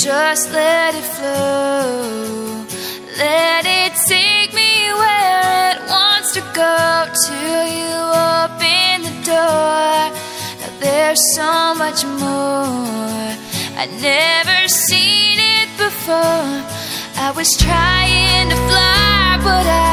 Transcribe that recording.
Just let it flow. Let it take me where it wants to go. Till you open the door. Now there's so much more. I never seen it before. I was trying to fly, but I.